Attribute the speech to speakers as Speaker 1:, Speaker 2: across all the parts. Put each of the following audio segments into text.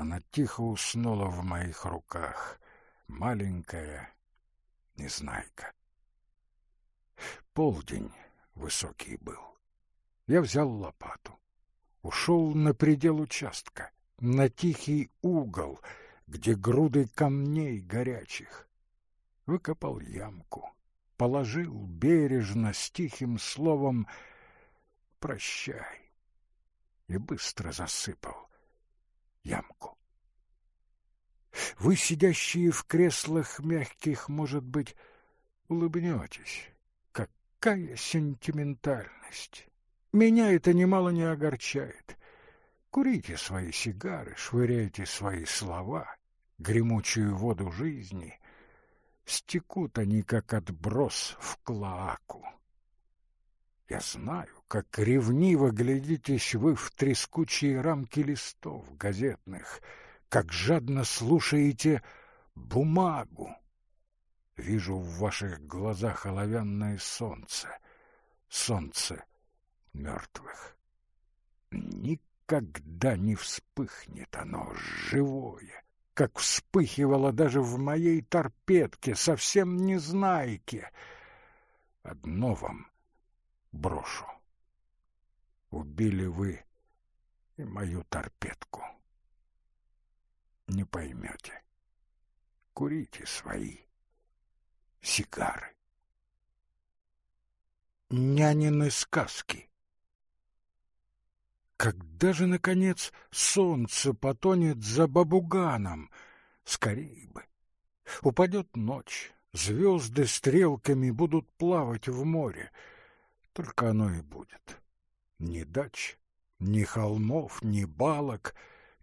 Speaker 1: Она тихо уснула в моих руках, маленькая незнайка. Полдень высокий был. Я взял лопату. Ушел на предел участка, на тихий угол, где груды камней горячих. Выкопал ямку, положил бережно с тихим словом «Прощай» и быстро засыпал ямку. Вы, сидящие в креслах мягких, может быть, улыбнетесь. Какая сентиментальность! Меня это немало не огорчает. Курите свои сигары, швыряйте свои слова, гремучую воду жизни. Стекут они, как отброс в клоаку. Я знаю, как ревниво глядитесь вы в трескучие рамки листов газетных, как жадно слушаете бумагу. Вижу в ваших глазах оловянное солнце, солнце мертвых. Никогда не вспыхнет оно живое, как вспыхивало даже в моей торпедке, совсем не знайке. Одно вам брошу. Убили вы и мою торпедку. Не поймете. Курите свои сигары. Нянины сказки когда же, наконец, солнце потонет за бабуганом? Скорей бы. Упадет ночь, звезды стрелками будут плавать в море. Только оно и будет. Ни дач, ни холмов, ни балок,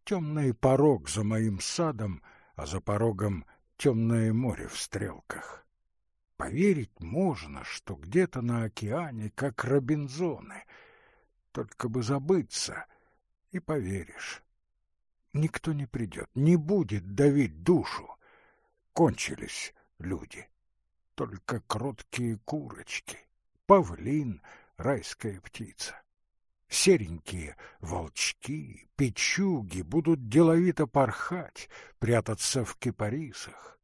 Speaker 1: темный порог за моим садом, а за порогом темное море в стрелках. Поверить можно, что где-то на океане, как Робинзоны — только бы забыться, и поверишь. Никто не придет, не будет давить душу. Кончились люди. Только кроткие курочки, павлин, райская птица. Серенькие волчки, печуги будут деловито порхать, прятаться в кипарисах.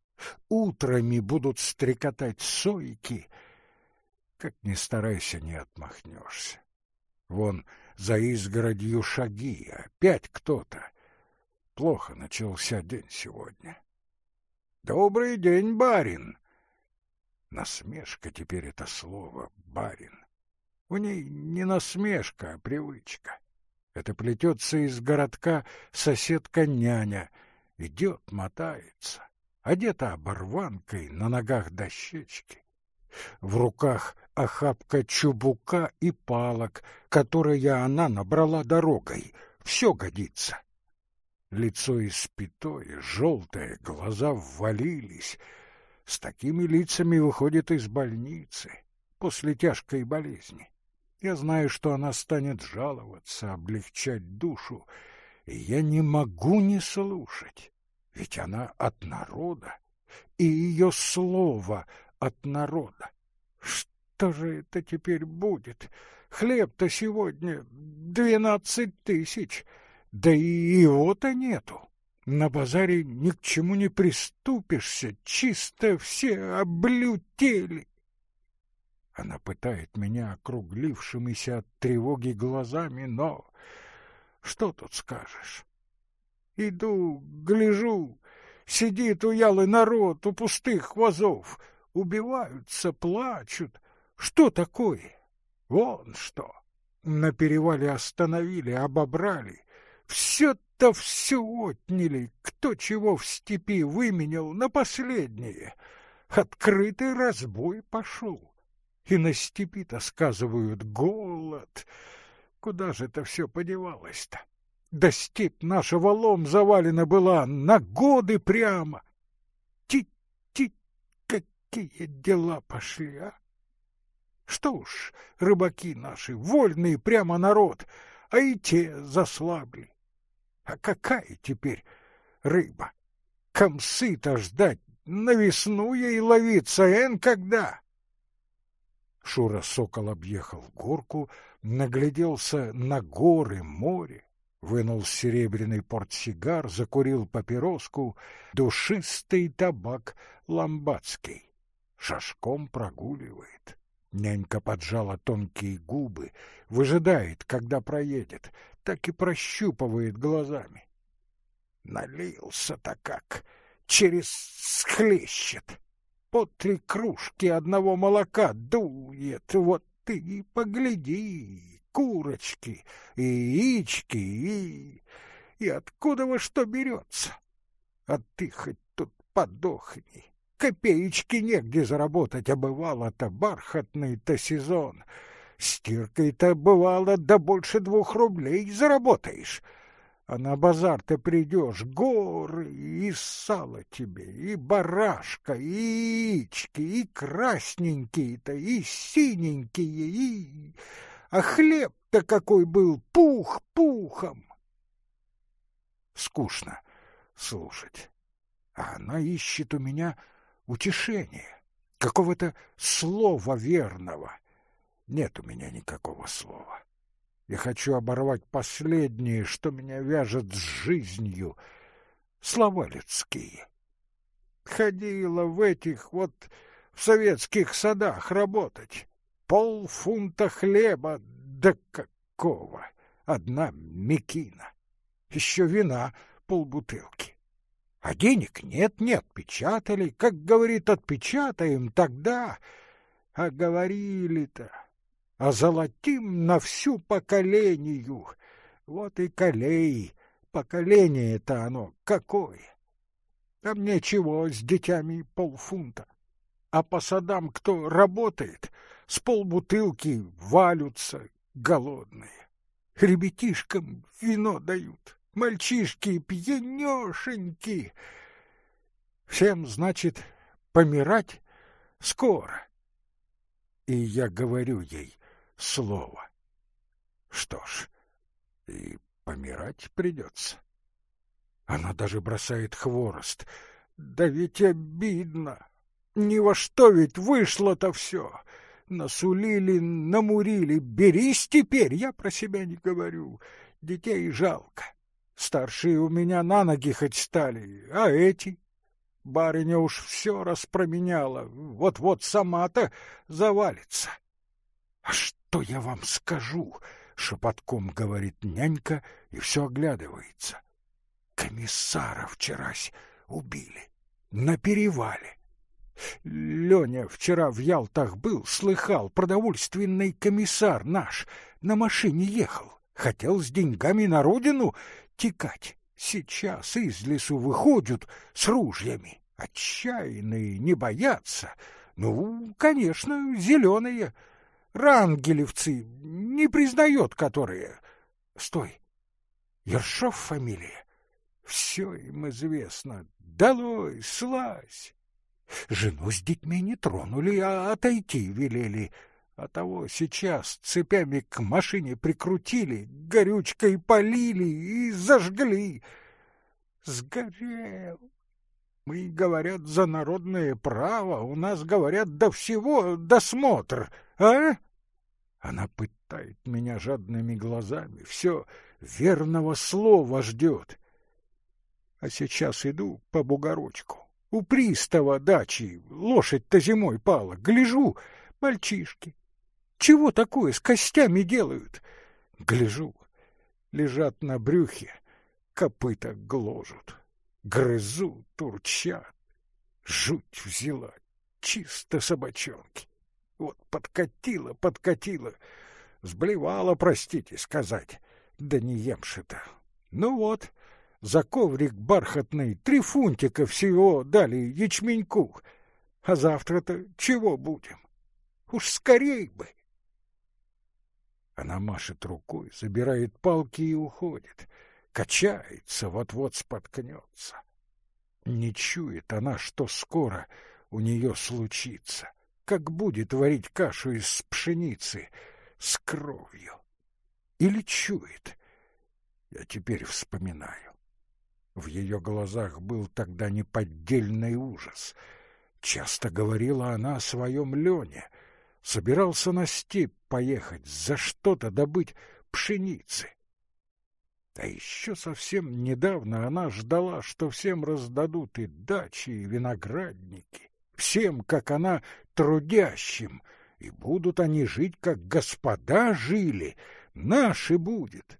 Speaker 1: Утрами будут стрекотать сойки. Как ни старайся, не отмахнешься. Вон за изгородью шаги, опять кто-то. Плохо начался день сегодня. Добрый день, барин. Насмешка теперь это слово барин. У ней не насмешка, а привычка. Это плетется из городка соседка-няня. Идет, мотается, одета оборванкой, на ногах дощечки. В руках охапка чубука и палок, которые она набрала дорогой. Все годится. Лицо испятое, желтое, глаза ввалились. С такими лицами выходит из больницы после тяжкой болезни. Я знаю, что она станет жаловаться, облегчать душу, и я не могу не слушать, ведь она от народа, и ее слово от народа. Что же это теперь будет? Хлеб-то сегодня двенадцать тысяч, да и его-то нету. На базаре ни к чему не приступишься, чисто все облютели. Она пытает меня округлившимися от тревоги глазами, но что тут скажешь? Иду, гляжу, сидит уялый народ у пустых вазов — убиваются, плачут. Что такое? Вон что. На перевале остановили, обобрали. Все-то все отняли, кто чего в степи выменял на последнее. Открытый разбой пошел. И на степи-то, сказывают, голод. Куда же это все подевалось-то? Да степь наша валом завалена была на годы прямо. Какие дела пошли, а? Что уж, рыбаки наши, вольные прямо народ, а и те заслабли. А какая теперь рыба? Комсы-то ждать, на весну ей ловиться, эн когда? Шура Сокол объехал горку, нагляделся на горы, море, Вынул серебряный портсигар, закурил папироску, душистый табак ламбадский. Шашком прогуливает. Нянька поджала тонкие губы, выжидает, когда проедет, так и прощупывает глазами. Налился-то как, через схлещет. По три кружки одного молока дует, вот ты и погляди, курочки, и яички, и... И откуда во что берется? А ты хоть тут подохни. Копеечки негде заработать, а бывало-то бархатный-то сезон. Стиркой-то бывало да больше двух рублей заработаешь. А на базар-то придешь, горы и сало тебе, и барашка, и яички, и красненькие-то, и синенькие, и... А хлеб-то какой был, пух пухом! Скучно слушать. А она ищет у меня утешения, какого-то слова верного. Нет у меня никакого слова. Я хочу оборвать последнее, что меня вяжет с жизнью. Слова людские. Ходила в этих вот в советских садах работать. Полфунта хлеба, да какого! Одна мекина. Еще вина полбутылки. А денег нет, не отпечатали. Как говорит, отпечатаем тогда. А говорили-то, а золотим на всю поколению. Вот и колей, поколение-то оно какое. А мне чего с детьми полфунта? А по садам кто работает, с полбутылки валются голодные. Ребятишкам вино дают, мальчишки пьянёшеньки. Всем, значит, помирать скоро. И я говорю ей, слово. Что ж, и помирать придется. Она даже бросает хворост. Да ведь обидно. Ни во что ведь вышло-то все. Насулили, намурили. Берись теперь, я про себя не говорю. Детей жалко. Старшие у меня на ноги хоть стали, а эти... Барыня уж все распроменяла, вот-вот сама-то завалится. — А что? я вам скажу? — шепотком говорит нянька и все оглядывается. Комиссара вчерась убили. На перевале. Леня вчера в Ялтах был, слыхал, продовольственный комиссар наш на машине ехал. Хотел с деньгами на родину текать. Сейчас из лесу выходят с ружьями. Отчаянные, не боятся. Ну, конечно, зеленые — рангелевцы, не признает которые. Стой, Ершов фамилия? Все им известно. Долой, слазь! Жену с детьми не тронули, а отойти велели. А того сейчас цепями к машине прикрутили, горючкой полили и зажгли. Сгорел. Мы, говорят, за народное право, у нас, говорят, до всего досмотр, а? Она пытает меня жадными глазами, все верного слова ждет. А сейчас иду по бугорочку. У пристава дачи лошадь-то зимой пала. Гляжу, мальчишки. Чего такое с костями делают? Гляжу, лежат на брюхе, копыта гложут грызут, турчат. Жуть взяла, чисто собачонки. Вот подкатила, подкатила, сблевала, простите сказать, да не емши-то. Ну вот, за коврик бархатный три фунтика всего дали ячменьку, а завтра-то чего будем? Уж скорей бы! Она машет рукой, забирает палки и уходит — качается, вот-вот споткнется. Не чует она, что скоро у нее случится, как будет варить кашу из пшеницы с кровью. Или чует. Я теперь вспоминаю. В ее глазах был тогда неподдельный ужас. Часто говорила она о своем Лене. Собирался на степь поехать, за что-то добыть пшеницы. А еще совсем недавно она ждала, что всем раздадут и дачи, и виноградники, всем, как она, трудящим, и будут они жить, как господа жили, наши будет.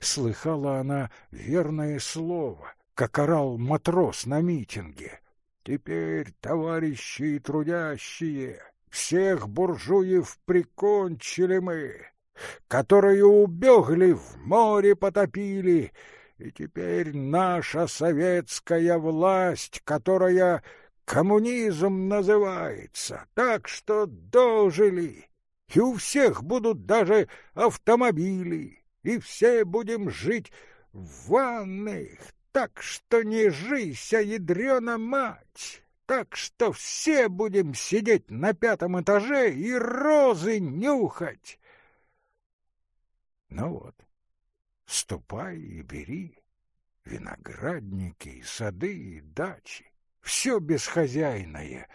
Speaker 1: Слыхала она верное слово, как орал матрос на митинге. Теперь, товарищи трудящие, всех буржуев прикончили мы, которые убегли в море потопили, и теперь наша советская власть, которая коммунизм называется, так что дожили, и у всех будут даже автомобили, и все будем жить в ванных, так что не жися, ядрена мать, так что все будем сидеть на пятом этаже и розы нюхать. Ну вот, ступай и бери виноградники, и сады, и дачи, все бесхозяйное,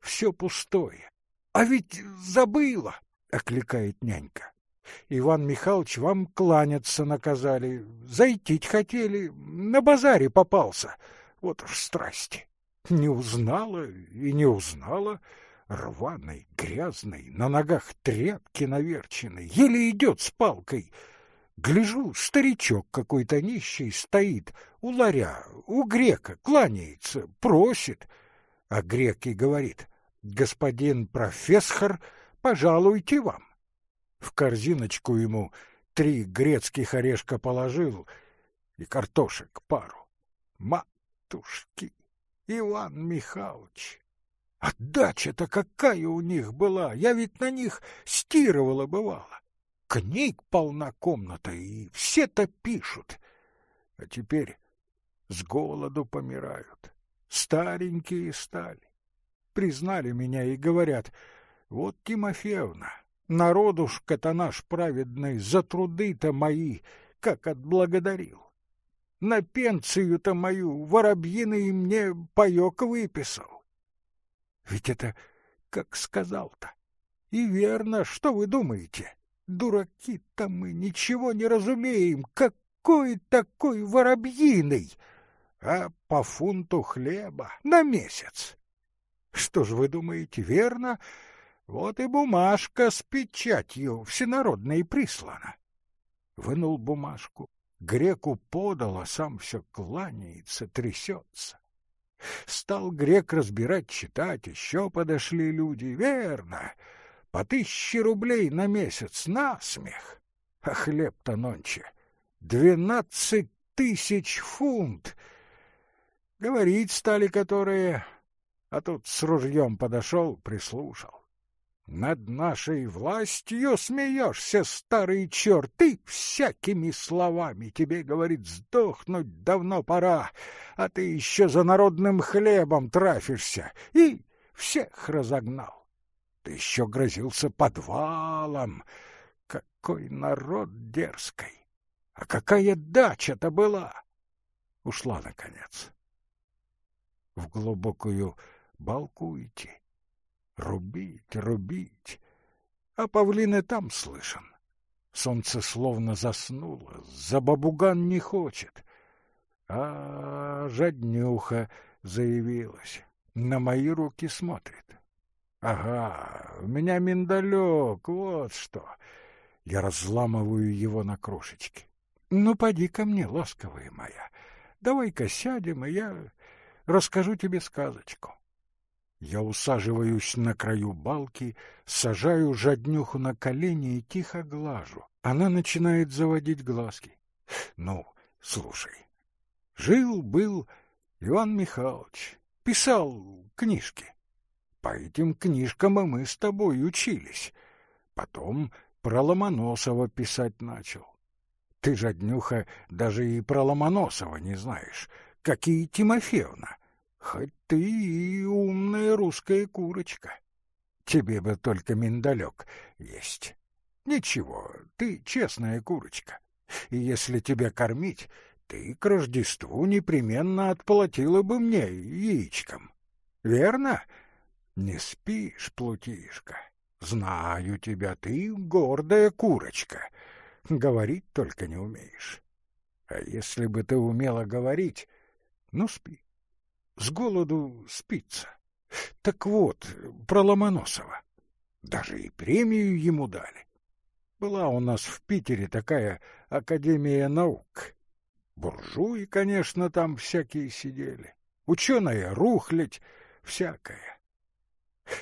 Speaker 1: все пустое. А ведь забыла, — окликает нянька. Иван Михайлович вам кланяться наказали. Зайтить хотели, на базаре попался. Вот уж страсти. Не узнала и не узнала. Рваный, грязный, на ногах тряпки наверченной, еле идет с палкой. Гляжу, старичок какой-то нищий стоит у ларя, у грека, кланяется, просит. А грек и говорит, господин профессор, пожалуйте вам. В корзиночку ему три грецких орешка положил и картошек пару. Матушки, Иван Михайлович, отдача-то какая у них была! Я ведь на них стирывала бывало. Книг полна комната, и все-то пишут. А теперь с голоду помирают. Старенькие стали. Признали меня и говорят, вот Тимофеевна, Народушка-то наш праведный за труды-то мои, как отблагодарил. На пенсию-то мою воробьиный мне паёк выписал. Ведь это как сказал-то. И верно, что вы думаете? Дураки-то мы ничего не разумеем. Какой такой воробьиный? А по фунту хлеба на месяц. Что ж вы думаете, верно? Вот и бумажка с печатью всенародной прислана. Вынул бумажку, греку подал, а сам все кланяется, трясется. Стал грек разбирать, читать, еще подошли люди. Верно, по тысяче рублей на месяц, на смех. А хлеб-то нонче двенадцать тысяч фунт. Говорить стали которые, а тут с ружьем подошел, прислушал. Над нашей властью смеешься, старый черт, ты всякими словами. Тебе, говорит, сдохнуть давно пора, а ты еще за народным хлебом трафишься и всех разогнал. Ты еще грозился подвалом. Какой народ дерзкий! А какая дача-то была! Ушла, наконец. В глубокую балку идти Рубить, рубить. А павлин там слышен. Солнце словно заснуло, за бабуган не хочет. А жаднюха заявилась, на мои руки смотрит. Ага, у меня миндалек, вот что. Я разламываю его на крошечки. Ну, поди ко мне, ласковая моя. Давай-ка сядем, и я расскажу тебе сказочку. Я усаживаюсь на краю балки, сажаю жаднюху на колени и тихо глажу. Она начинает заводить глазки. Ну, слушай. Жил-был Иван Михайлович, писал книжки. По этим книжкам и мы с тобой учились. Потом про Ломоносова писать начал. Ты, жаднюха, даже и про Ломоносова не знаешь, как и Тимофеевна. Хоть ты и умная русская курочка. Тебе бы только миндалек есть. Ничего, ты честная курочка. И если тебя кормить, ты к Рождеству непременно отплатила бы мне яичком. Верно? Не спишь, плутишка. Знаю тебя, ты гордая курочка. Говорить только не умеешь. А если бы ты умела говорить, ну, спи. С голоду спится. Так вот, про Ломоносова. Даже и премию ему дали. Была у нас в Питере такая Академия наук. Буржуи, конечно, там всякие сидели. Ученая рухлядь, всякая.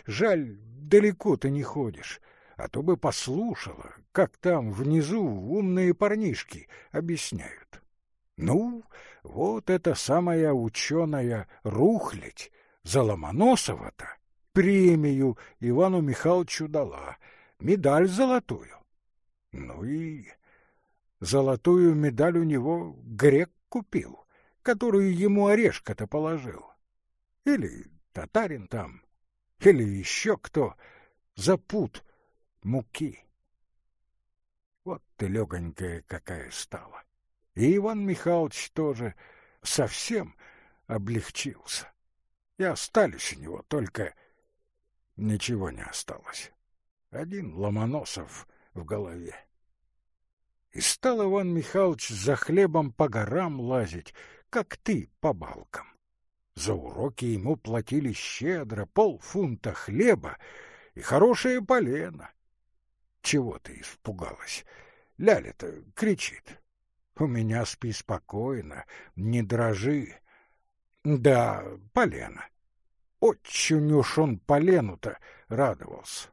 Speaker 1: Жаль, далеко ты не ходишь, а то бы послушала, как там внизу умные парнишки объясняют. Ну, вот эта самая ученая рухлядь за Ломоносова-то премию Ивану Михайловичу дала, медаль золотую. Ну и золотую медаль у него грек купил, которую ему орешка-то положил. Или татарин там, или еще кто за пут муки. Вот ты легонькая какая стала. И Иван Михайлович тоже совсем облегчился. И остались у него только ничего не осталось. Один Ломоносов в голове. И стал Иван Михайлович за хлебом по горам лазить, как ты по балкам. За уроки ему платили щедро полфунта хлеба и хорошее полено. Чего ты испугалась? Ляля-то кричит. У меня спи спокойно, не дрожи. Да, полено. Очень уж он полену-то радовался.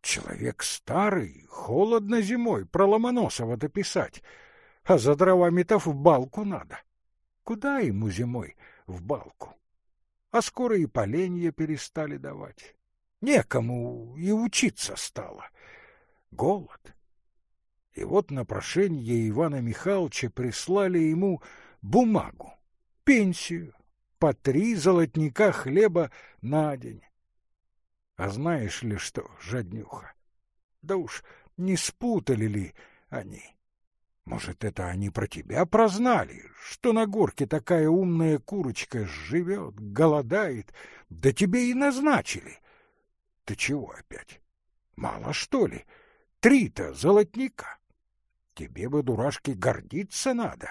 Speaker 1: Человек старый, холодно зимой, про Ломоносова-то а за дровами-то в балку надо. Куда ему зимой в балку? А скоро и поленья перестали давать. Некому и учиться стало. Голод. И вот на прошение Ивана Михайловича прислали ему бумагу, пенсию, по три золотника хлеба на день. А знаешь ли что, жаднюха? Да уж не спутали ли они? Может, это они про тебя прознали, что на горке такая умная курочка живет, голодает, да тебе и назначили. Ты чего опять? Мало, что ли? Три-то золотника. Тебе бы, дурашки, гордиться надо.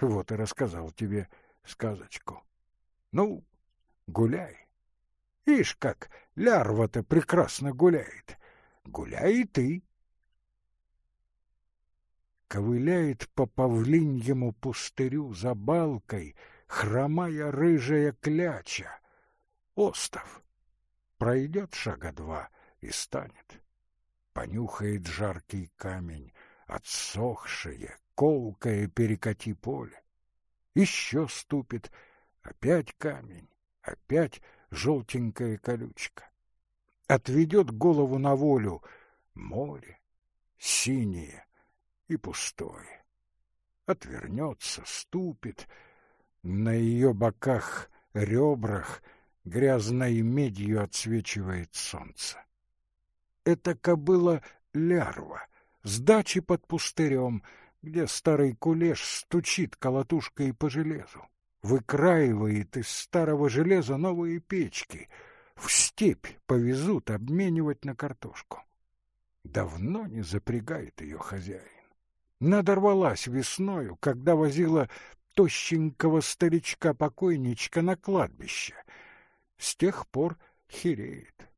Speaker 1: Вот и рассказал тебе сказочку. Ну, гуляй. Ишь, как лярва-то прекрасно гуляет. Гуляй и ты. Ковыляет по павлиньему пустырю за балкой хромая рыжая кляча. Остов. Пройдет шага два и станет. Понюхает жаркий камень, отсохшее, колкое перекати поле еще ступит, опять камень, опять желтенькая колючка. Отведет голову на волю море, синее и пустое. Отвернется, ступит, на ее боках, ребрах грязной медью отсвечивает солнце. Это кобыла лярва, с дачи под пустырем — где старый кулеш стучит колотушкой по железу, выкраивает из старого железа новые печки, в степь повезут обменивать на картошку. Давно не запрягает ее хозяин. Надорвалась весною, когда возила тощенького старичка-покойничка на кладбище. С тех пор хереет.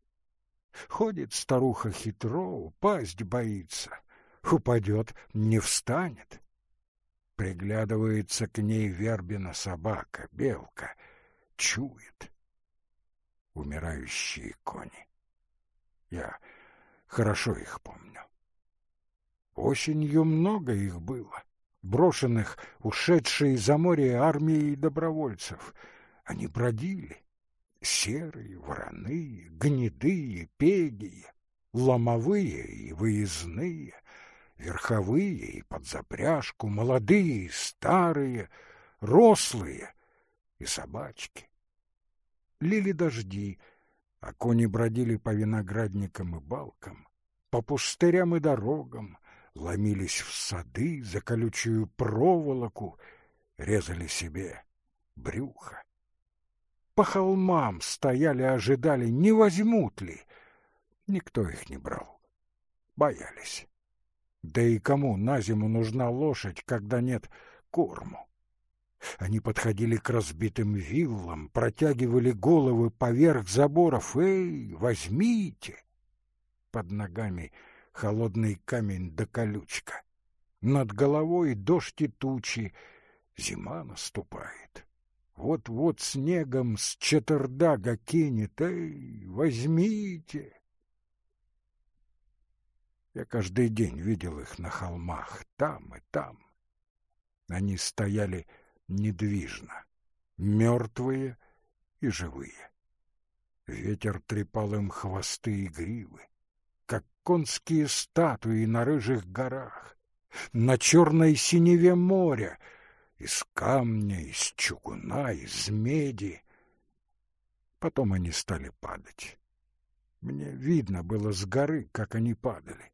Speaker 1: Ходит старуха хитро, упасть боится — упадет, не встанет. Приглядывается к ней вербина собака, белка, чует. Умирающие кони. Я хорошо их помню. Осенью много их было, брошенных, ушедшие за море армией добровольцев. Они бродили, серые, вороные, гнедые, пегие, ломовые и выездные, верховые и под запряжку, молодые и старые, рослые и собачки. Лили дожди, а кони бродили по виноградникам и балкам, по пустырям и дорогам, ломились в сады за колючую проволоку, резали себе брюхо. По холмам стояли, ожидали, не возьмут ли. Никто их не брал. Боялись. Да и кому на зиму нужна лошадь, когда нет корму? Они подходили к разбитым виллам, протягивали головы поверх заборов. «Эй, возьмите!» Под ногами холодный камень да колючка. Над головой дождь и тучи. Зима наступает. Вот-вот снегом с четырдага кинет. Эй, возьмите! Я каждый день видел их на холмах, там и там. Они стояли недвижно, мертвые и живые. Ветер трепал им хвосты и гривы, как конские статуи на рыжих горах, на черной синеве моря, из камня, из чугуна, из меди. Потом они стали падать. Мне видно было с горы, как они падали.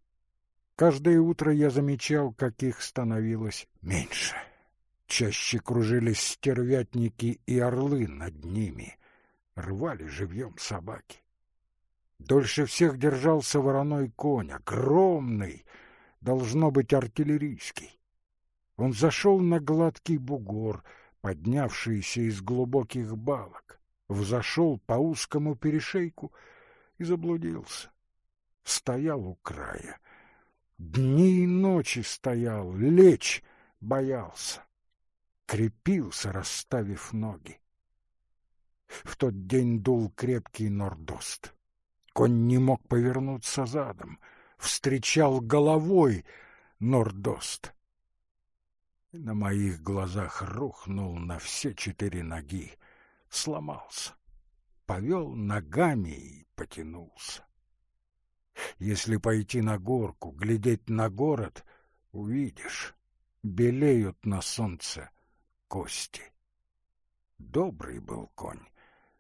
Speaker 1: Каждое утро я замечал, как их становилось меньше. Чаще кружились стервятники и орлы над ними, рвали живьем собаки. Дольше всех держался вороной конь, огромный, должно быть артиллерийский. Он зашел на гладкий бугор, поднявшийся из глубоких балок, взошел по узкому перешейку и заблудился. Стоял у края. Дни и ночи стоял, лечь боялся крепился, расставив ноги. В тот день дул крепкий нордост. Конь не мог повернуться задом, встречал головой нордост. На моих глазах рухнул на все четыре ноги, сломался, повел ногами и потянулся. Если пойти на горку, глядеть на город, увидишь, белеют на солнце кости. Добрый был конь,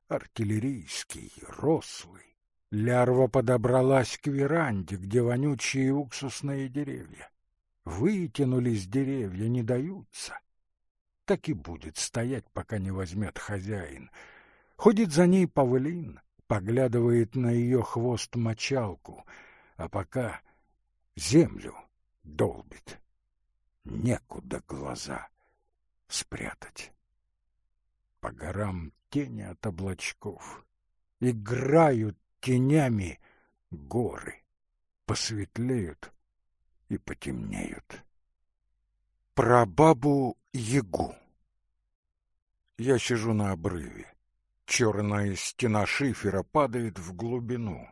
Speaker 1: артиллерийский, рослый. Лярва подобралась к веранде, где вонючие уксусные деревья. Вытянулись деревья, не даются. Так и будет стоять, пока не возьмет хозяин. Ходит за ней павлин, поглядывает на ее хвост мочалку, а пока землю долбит. Некуда глаза спрятать. По горам тени от облачков, играют тенями горы, посветлеют и потемнеют. Про бабу Ягу. Я сижу на обрыве. Черная стена шифера падает в глубину.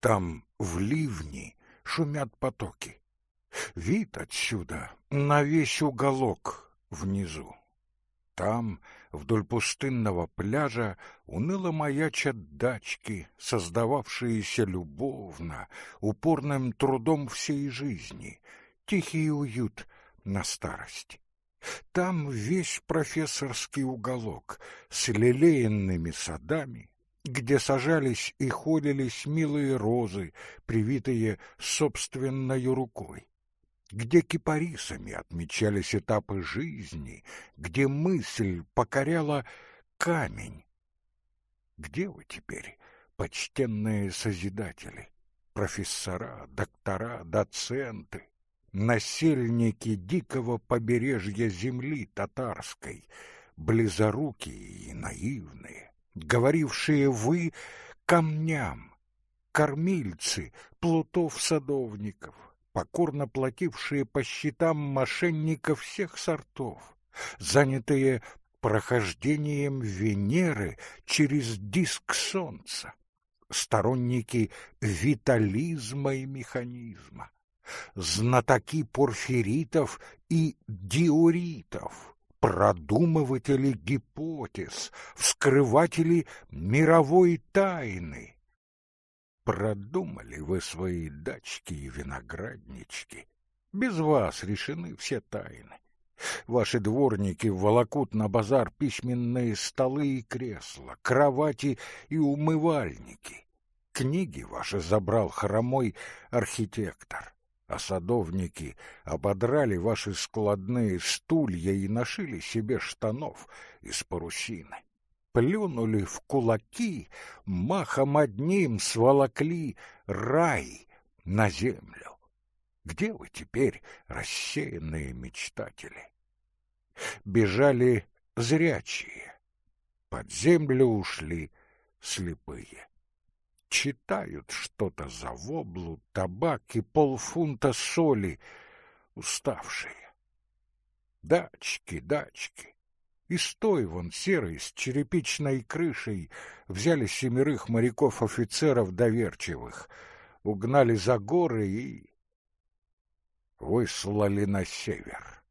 Speaker 1: Там в ливни шумят потоки. Вид отсюда на весь уголок внизу. Там, вдоль пустынного пляжа, уныло маячат дачки, создававшиеся любовно, упорным трудом всей жизни, тихий уют на старость. Там весь профессорский уголок с лелеянными садами, где сажались и холились милые розы, привитые собственной рукой где кипарисами отмечались этапы жизни, где мысль покоряла камень. Где вы теперь, почтенные созидатели, профессора, доктора, доценты, насельники дикого побережья земли татарской, близорукие и наивные, говорившие вы камням, кормильцы плутов-садовников, покорно платившие по счетам мошенников всех сортов, занятые прохождением Венеры через диск Солнца, сторонники витализма и механизма, знатоки порфиритов и диоритов, продумыватели гипотез, вскрыватели мировой тайны, Продумали вы свои дачки и винограднички. Без вас решены все тайны. Ваши дворники волокут на базар письменные столы и кресла, кровати и умывальники. Книги ваши забрал хромой архитектор, а садовники ободрали ваши складные стулья и нашили себе штанов из парусины плюнули в кулаки, махом одним сволокли рай на землю. Где вы теперь, рассеянные мечтатели? Бежали зрячие, под землю ушли слепые. Читают что-то за воблу, табак и полфунта соли, уставшие. Дачки, дачки. И стой вон серый с черепичной крышей взяли семерых моряков-офицеров доверчивых, угнали за горы и выслали на север.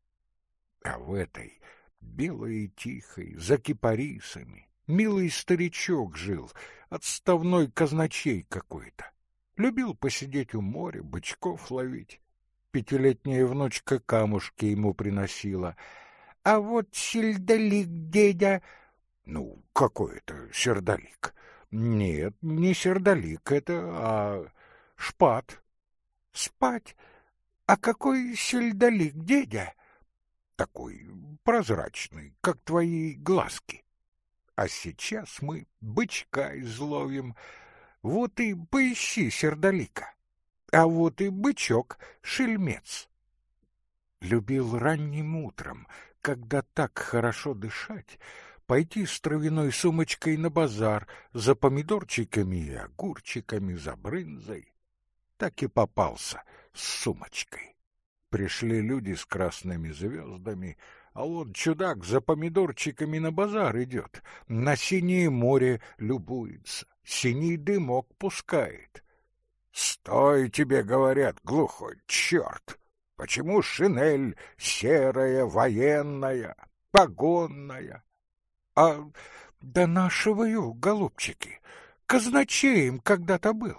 Speaker 1: А в этой, белой и тихой, за кипарисами, милый старичок жил, отставной казначей какой-то. Любил посидеть у моря, бычков ловить. Пятилетняя внучка камушки ему приносила. А вот сельдолик дедя... Ну, какой это сердолик? Нет, не сердолик это, а шпат. Спать? А какой сельдолик дедя? Такой прозрачный, как твои глазки. А сейчас мы бычка изловим. Вот и поищи сердолика. А вот и бычок, шельмец. Любил ранним утром, когда так хорошо дышать, пойти с травяной сумочкой на базар за помидорчиками и огурчиками, за брынзой. Так и попался с сумочкой. Пришли люди с красными звездами, а он, чудак, за помидорчиками на базар идет, на синее море любуется, синий дымок пускает. Стой, тебе говорят, глухой черт! Почему шинель серая, военная, погонная? А да нашиваю, голубчики, казначеем когда-то был.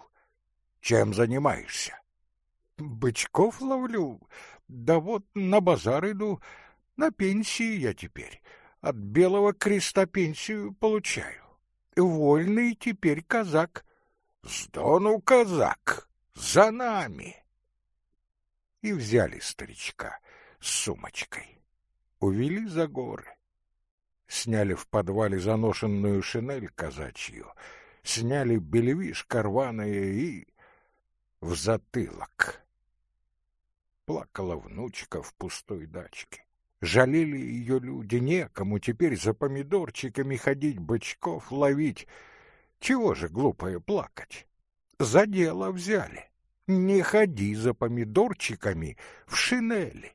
Speaker 1: Чем занимаешься? Бычков ловлю, да вот на базар иду, на пенсии я теперь. От белого креста пенсию получаю. Вольный теперь казак. Сдону казак, за нами. И взяли старичка с сумочкой. Увели за горы. Сняли в подвале заношенную шинель казачью, сняли бельвиш карваное и в затылок плакала внучка в пустой дачке. Жалели ее люди, некому теперь за помидорчиками ходить, бычков ловить. Чего же глупое плакать? За дело взяли. Не ходи за помидорчиками в шинели.